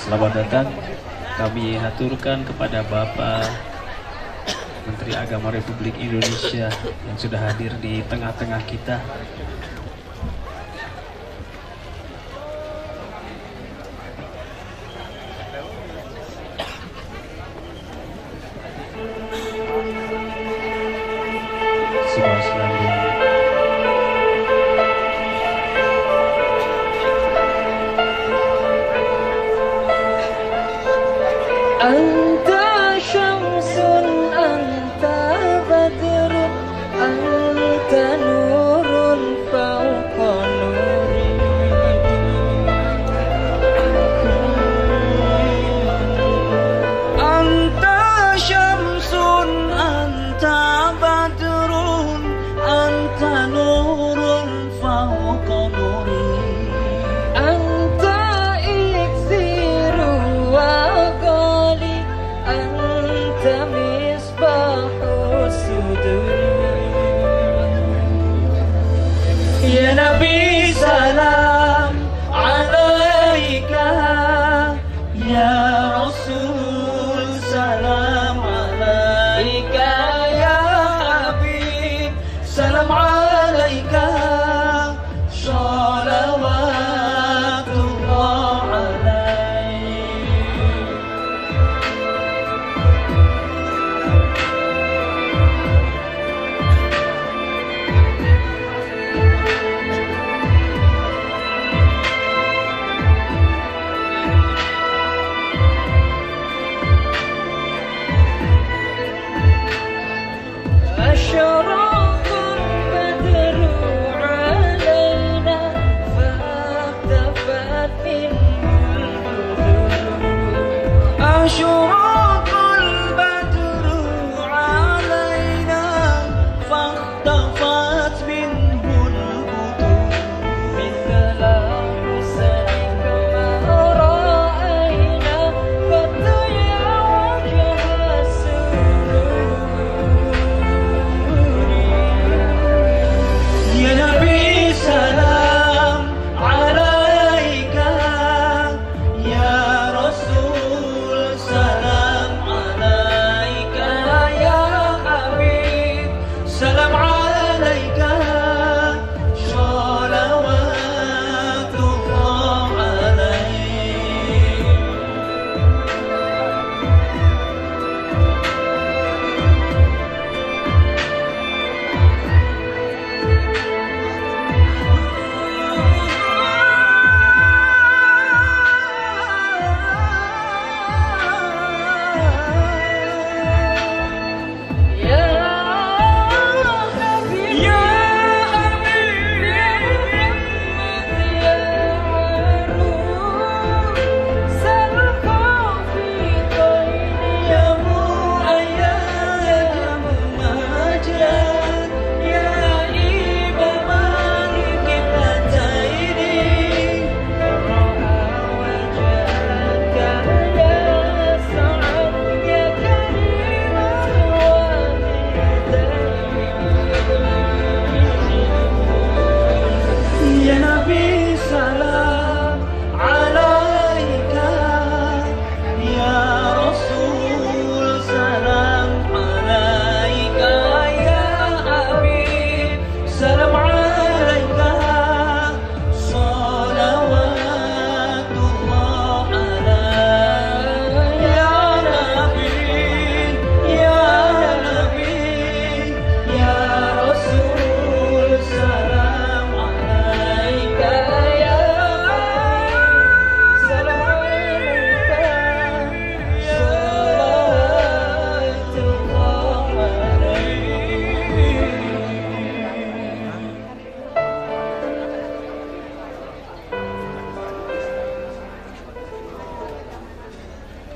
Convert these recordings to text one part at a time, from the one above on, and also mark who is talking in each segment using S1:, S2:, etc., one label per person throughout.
S1: Selamat datang. Kami haturkan kepada Bapak Menteri Agama Republik Indonesia yang sudah hadir di tengah-tengah kita
S2: Oh. ربي سلام.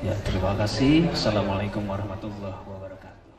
S1: Ya, terima kasih. Assalamualaikum warahmatullahi wabarakatuh.